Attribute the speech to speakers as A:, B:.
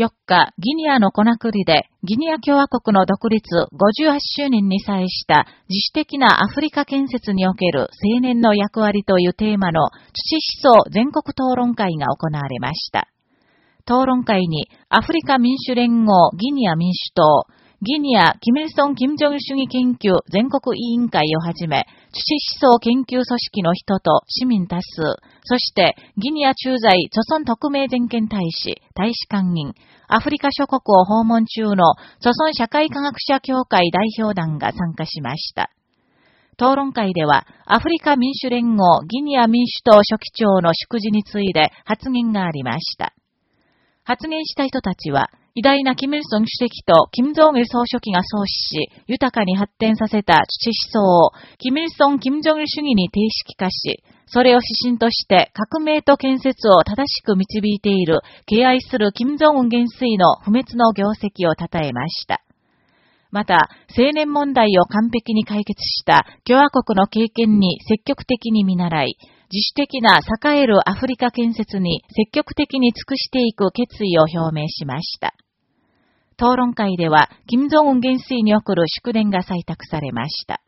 A: 4日、ギニアのコナクリで、ギニア共和国の独立58周年に際した自主的なアフリカ建設における青年の役割というテーマの土思想全国討論会が行われました。討論会にアフリカ民主連合ギニア民主党、ギニア、キメルソン・キム・ジョン主義研究全国委員会をはじめ、土思想研究組織の人と市民多数、そしてギニア駐在、著村特命全権大使、大使館員、アフリカ諸国を訪問中の著村社会科学者協会代表団が参加しました。討論会では、アフリカ民主連合ギニア民主党書記長の祝辞について発言がありました。発言した人たちは、偉大なキム・イルソン主席とキム・ジョン・イル総書記が創始し、豊かに発展させた土思想を、キム・イルソン・キム・ジョン・イル主義に定式化し、それを指針として革命と建設を正しく導いている、敬愛するキム・ジョン・ウン元帥の不滅の業績を称えました。また、青年問題を完璧に解決した共和国の経験に積極的に見習い、自主的な栄えるアフリカ建設に積極的に尽くしていく決意を表明しました。討論会では、金正恩元帥に送る祝電が採択されました。